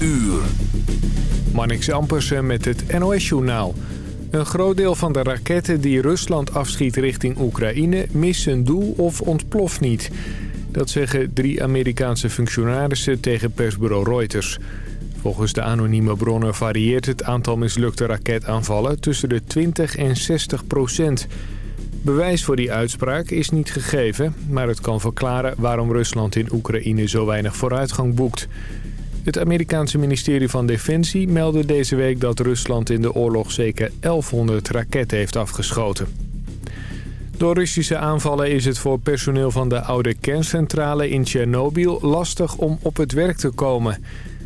uur. Ampersen met het NOS-journaal. Een groot deel van de raketten die Rusland afschiet richting Oekraïne... mist zijn doel of ontploft niet. Dat zeggen drie Amerikaanse functionarissen tegen persbureau Reuters. Volgens de anonieme bronnen varieert het aantal mislukte raketaanvallen... tussen de 20 en 60 procent... Bewijs voor die uitspraak is niet gegeven, maar het kan verklaren waarom Rusland in Oekraïne zo weinig vooruitgang boekt. Het Amerikaanse ministerie van Defensie meldde deze week dat Rusland in de oorlog zeker 1100 raketten heeft afgeschoten. Door Russische aanvallen is het voor personeel van de oude kerncentrale in Tsjernobyl lastig om op het werk te komen.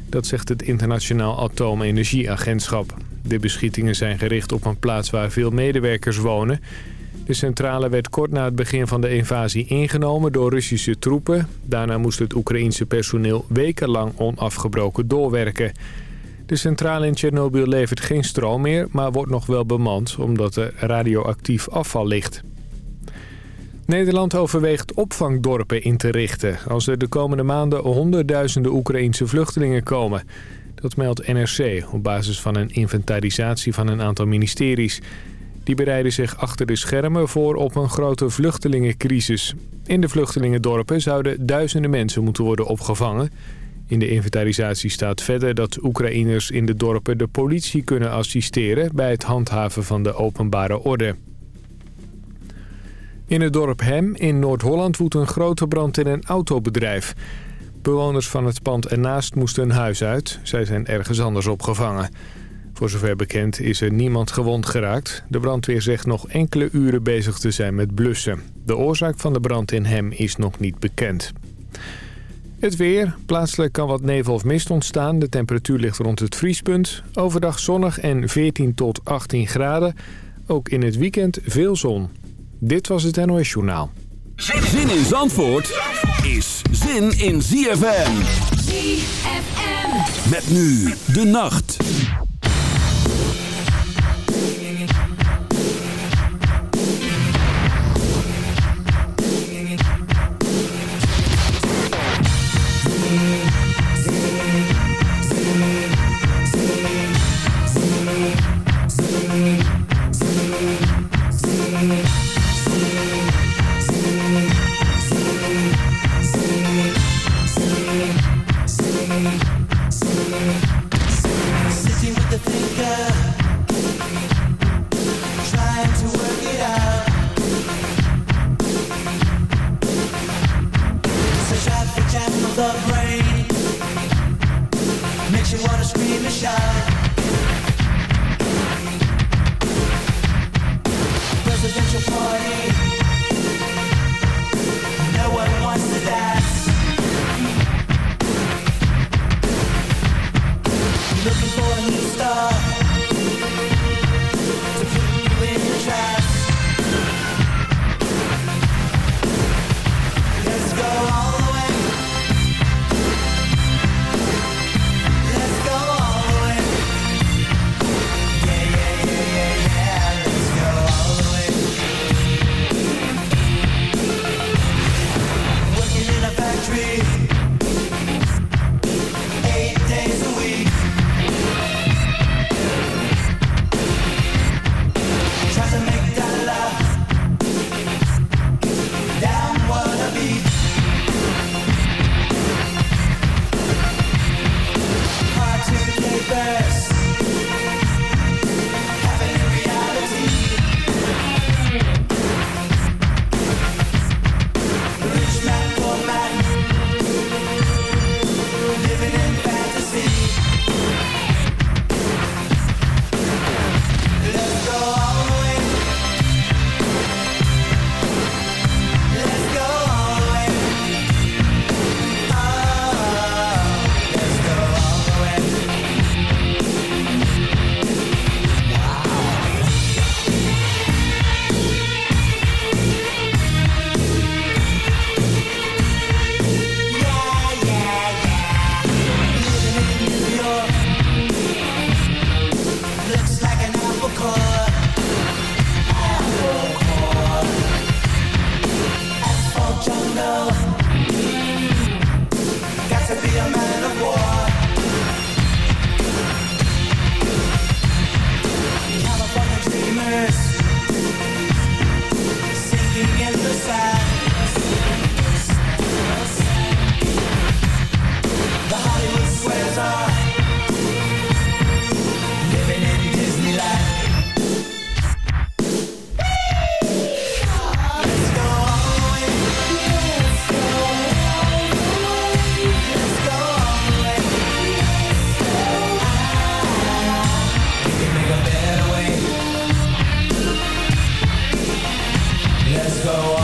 Dat zegt het Internationaal Atoomenergieagentschap. De beschietingen zijn gericht op een plaats waar veel medewerkers wonen de centrale werd kort na het begin van de invasie ingenomen door Russische troepen. Daarna moest het Oekraïense personeel wekenlang onafgebroken doorwerken. De centrale in Tsjernobyl levert geen stroom meer, maar wordt nog wel bemand omdat er radioactief afval ligt. Nederland overweegt opvangdorpen in te richten... als er de komende maanden honderdduizenden Oekraïense vluchtelingen komen. Dat meldt NRC op basis van een inventarisatie van een aantal ministeries... Die bereiden zich achter de schermen voor op een grote vluchtelingencrisis. In de vluchtelingendorpen zouden duizenden mensen moeten worden opgevangen. In de inventarisatie staat verder dat Oekraïners in de dorpen de politie kunnen assisteren... bij het handhaven van de openbare orde. In het dorp Hem in Noord-Holland woedt een grote brand in een autobedrijf. Bewoners van het pand ernaast moesten hun huis uit. Zij zijn ergens anders opgevangen. Voor zover bekend is er niemand gewond geraakt. De brandweer zegt nog enkele uren bezig te zijn met blussen. De oorzaak van de brand in Hem is nog niet bekend. Het weer. Plaatselijk kan wat nevel of mist ontstaan. De temperatuur ligt rond het vriespunt. Overdag zonnig en 14 tot 18 graden. Ook in het weekend veel zon. Dit was het NOS Journaal. Zin in Zandvoort is zin in ZFM. ZFM. Met nu de nacht. Let's go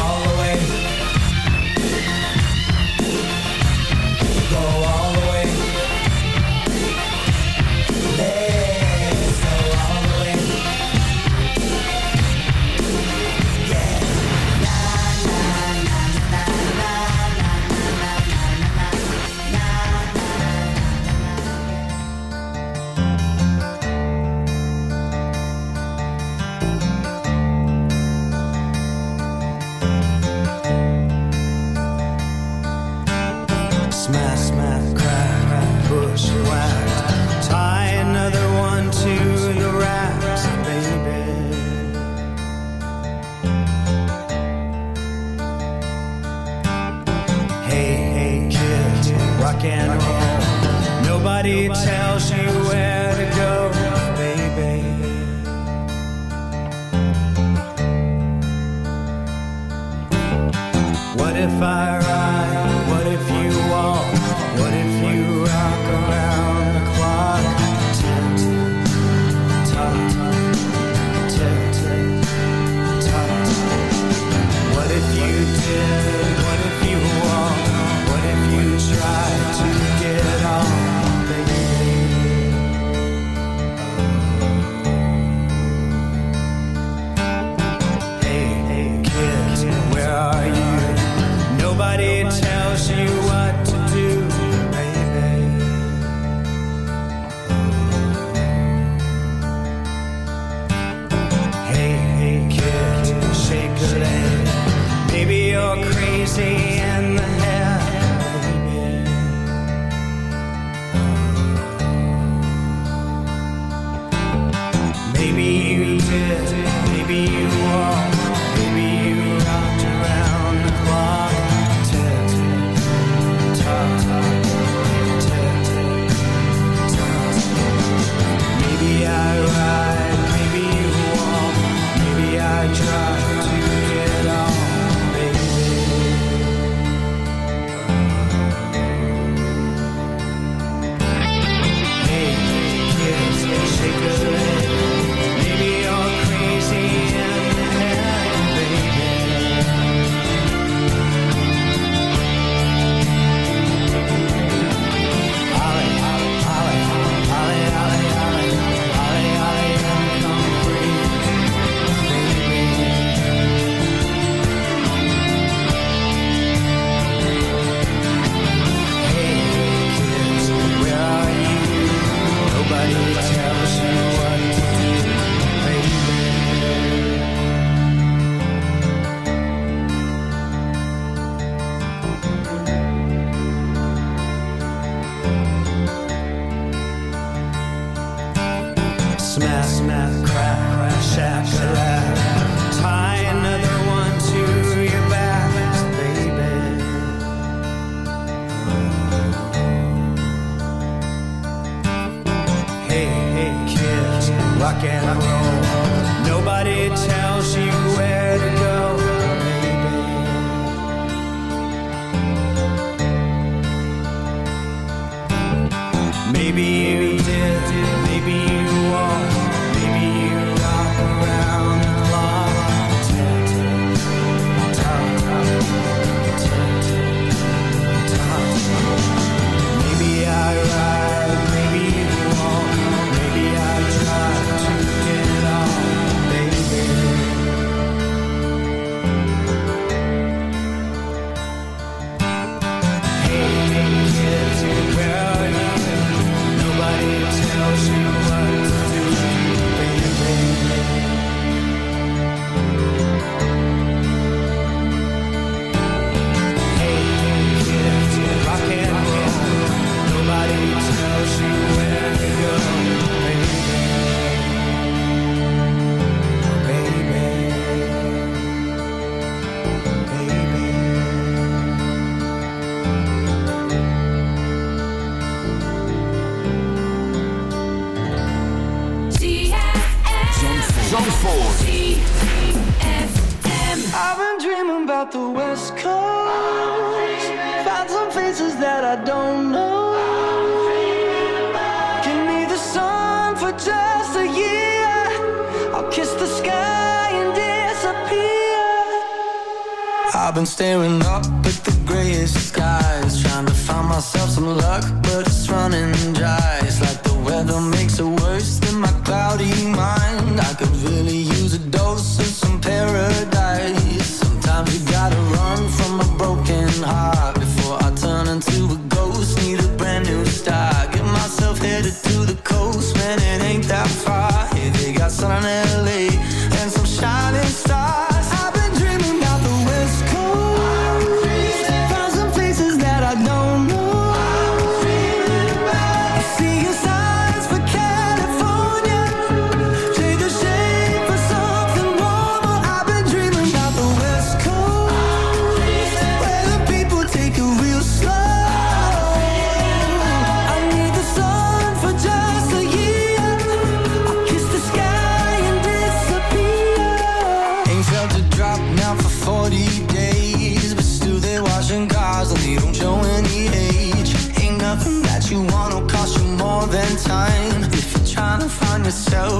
yourself,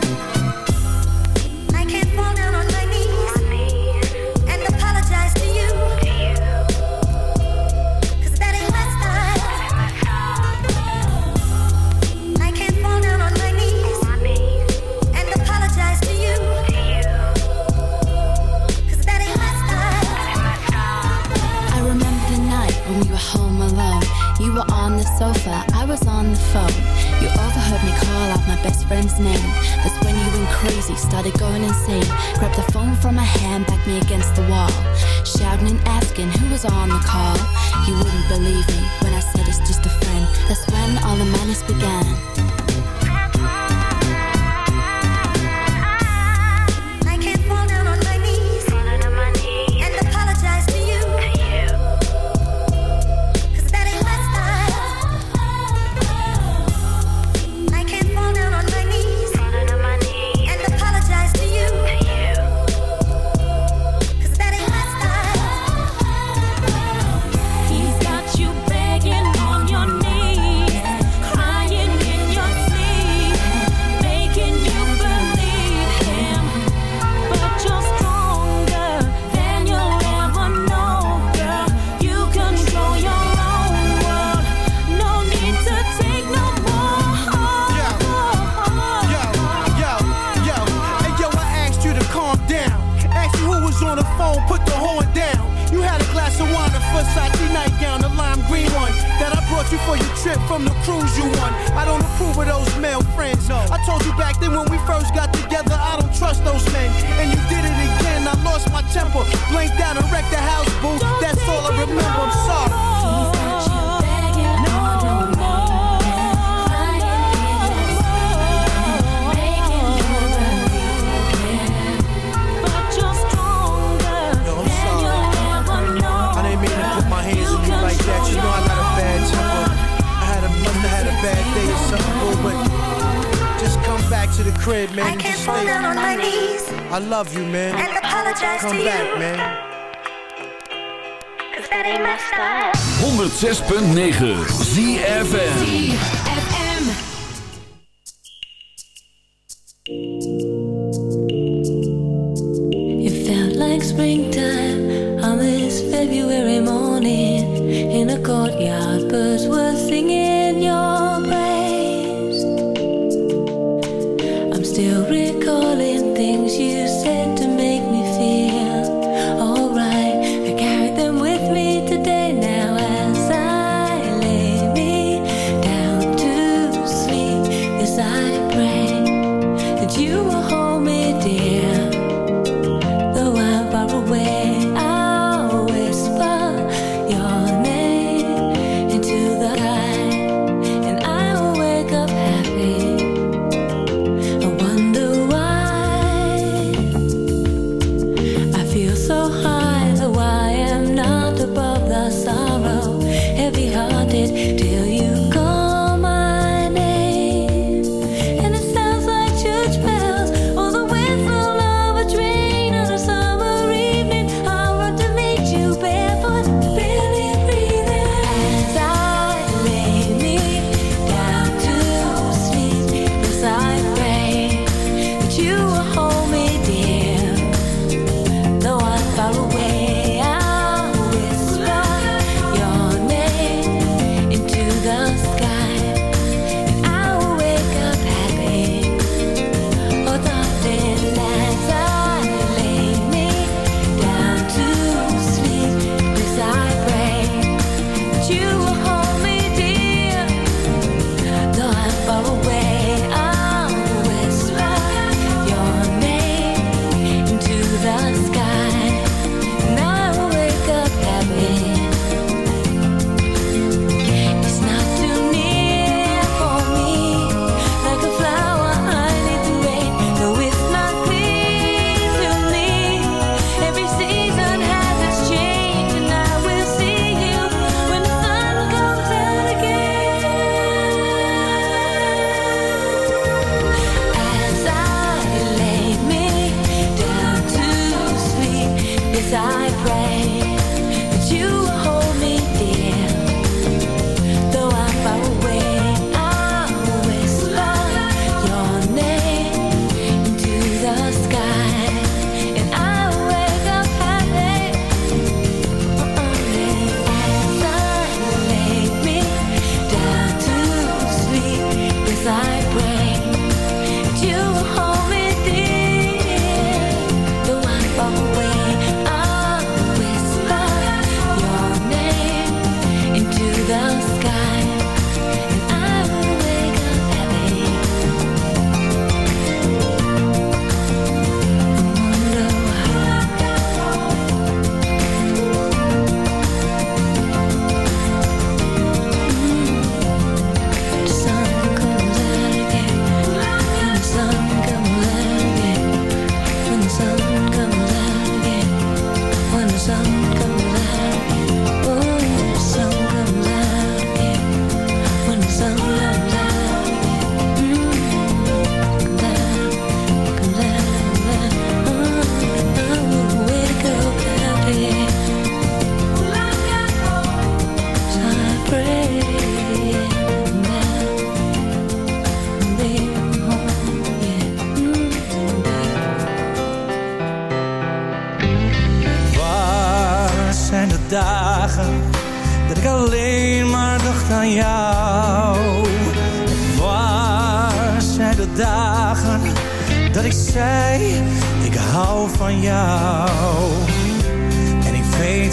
love you, man. And apologize to back, you. man. Cause that ain't my style. 106.9 ZFN You are home.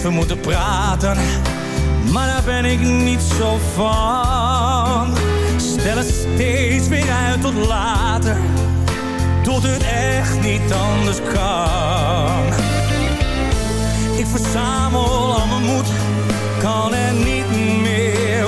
We moeten praten, maar daar ben ik niet zo van. Stel het steeds weer uit tot later, tot het echt niet anders kan. Ik verzamel al mijn moed, kan er niet meer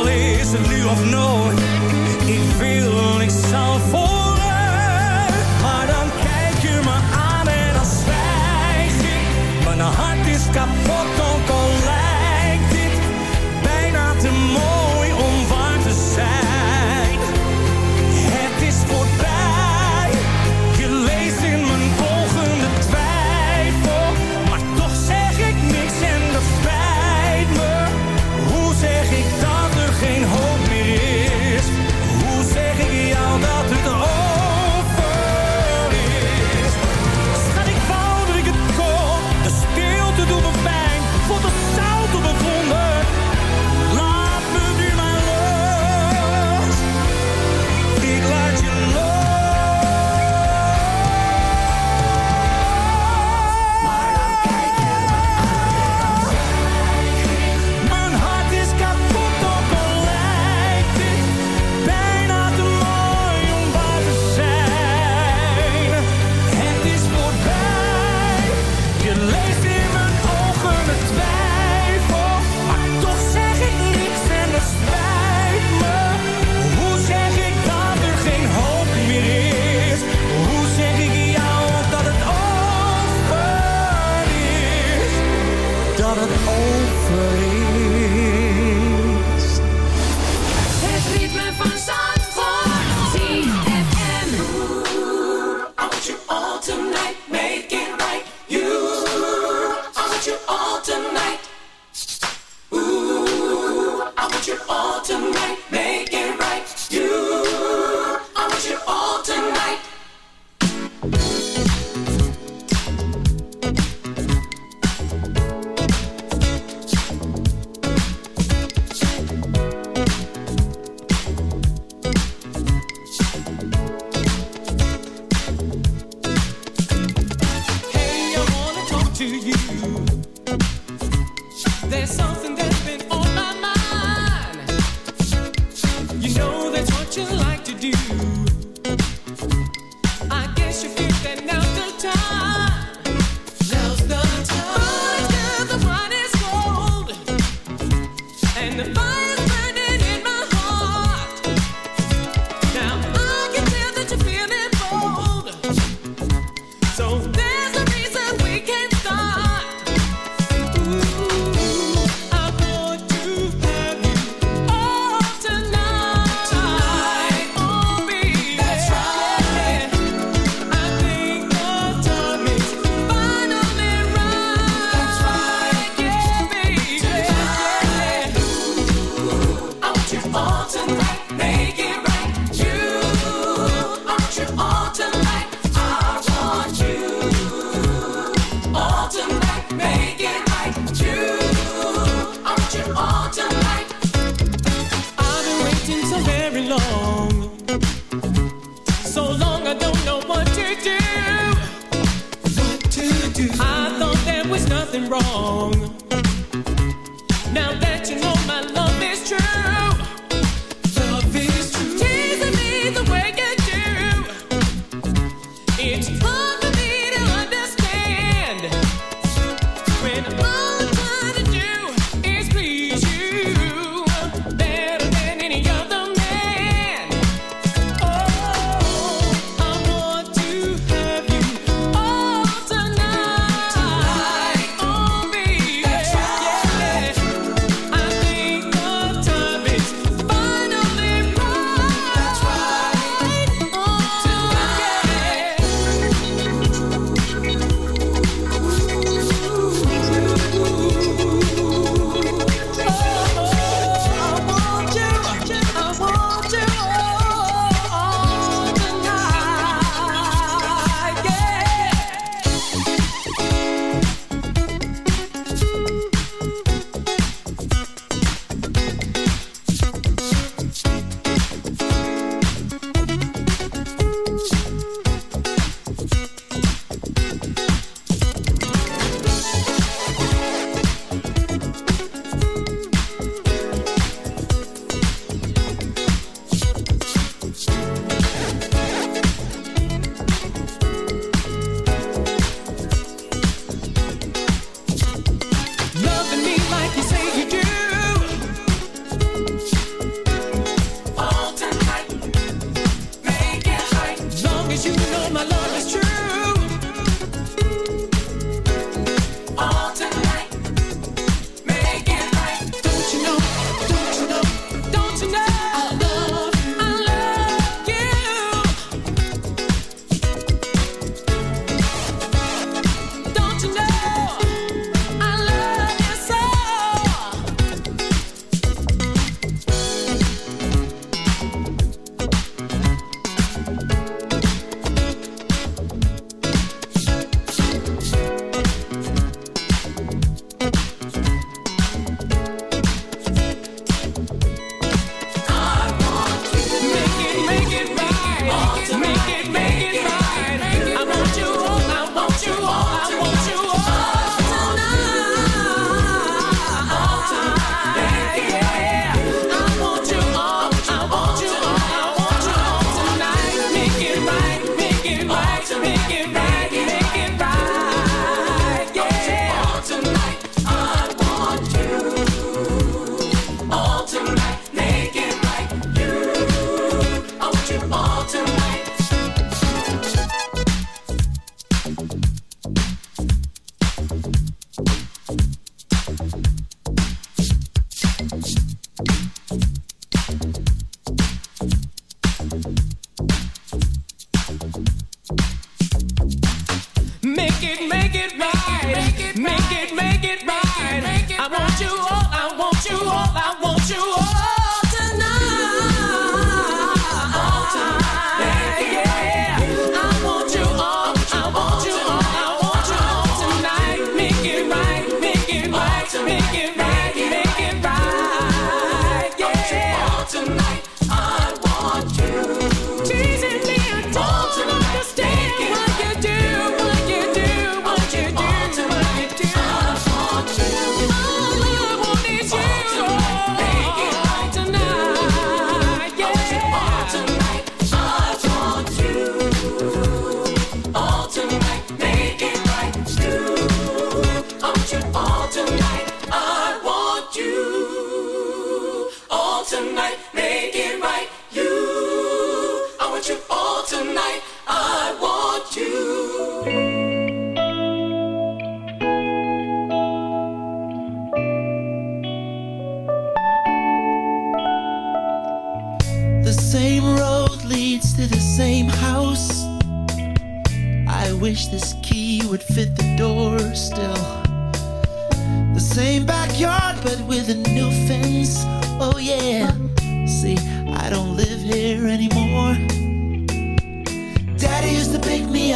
Al is het nu of nooit, ik wil, ik zal vooruit. Maar dan kijk je me aan en dan zwijg ik. Mijn hart is kapot, ook al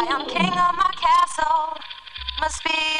Why I'm king of my castle. Must be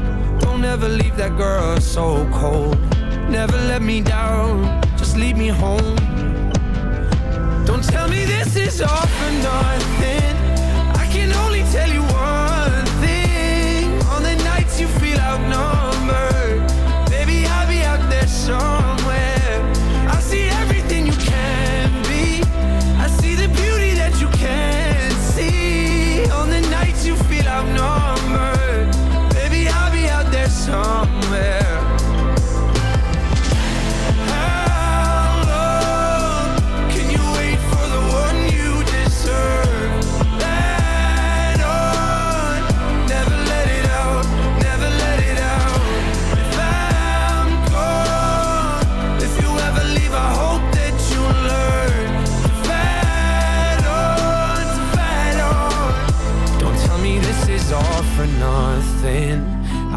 Don't ever leave that girl so cold. Never let me down, just lead me home. Don't tell me this is all for nothing. I can only tell you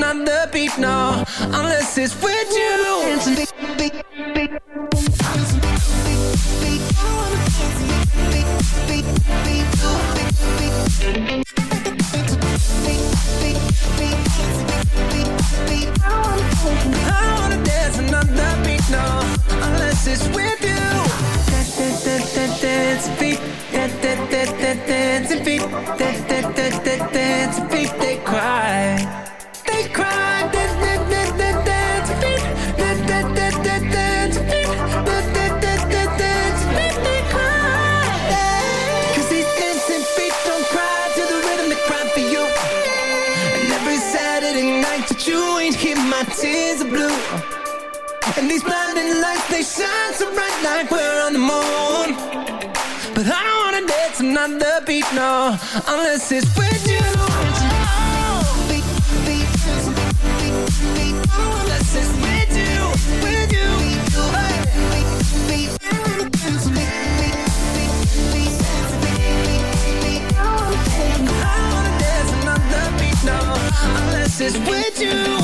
not the beat, no Unless it's with you. Dancing, big, big, big I wanna dance another beat, no Unless it's with sleep unless it's with you. Unless it's with you,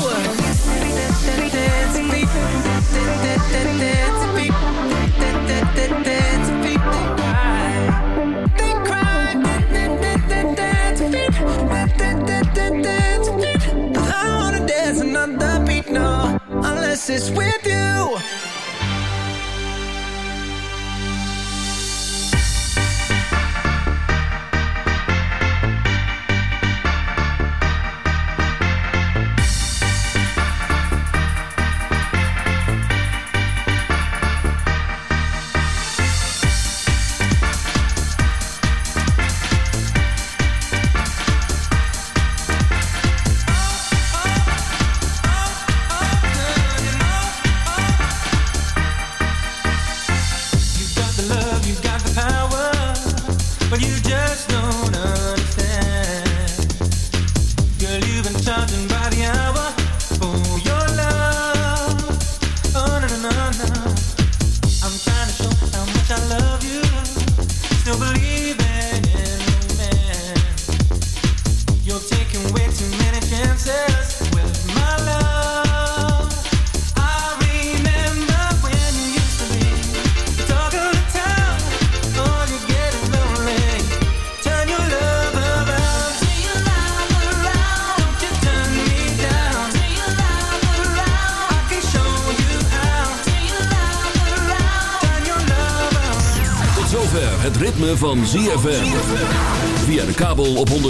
analysis with you.